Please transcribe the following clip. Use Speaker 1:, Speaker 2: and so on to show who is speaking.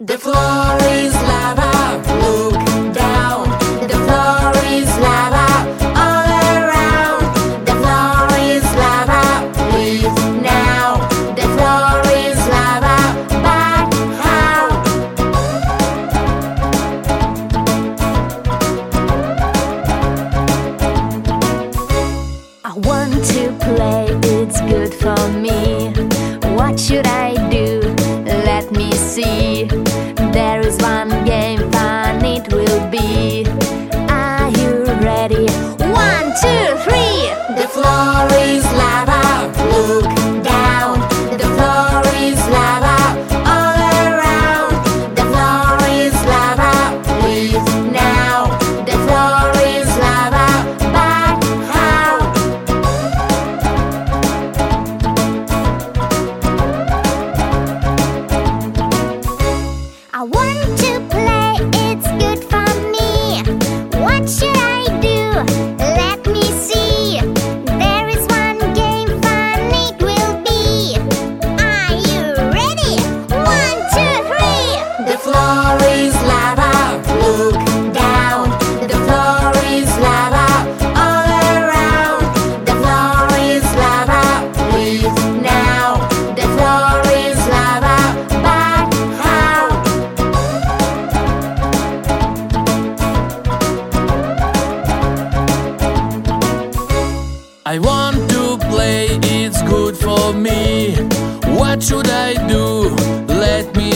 Speaker 1: The floor is lava, look down. The floor is lava, all around. The floor is lava, leave now. The floor is lava, but how?
Speaker 2: I want to play, it's good for me. What should I do? Let me see. There is one I want to play,
Speaker 3: play, it's good for me. What should I do? Let me.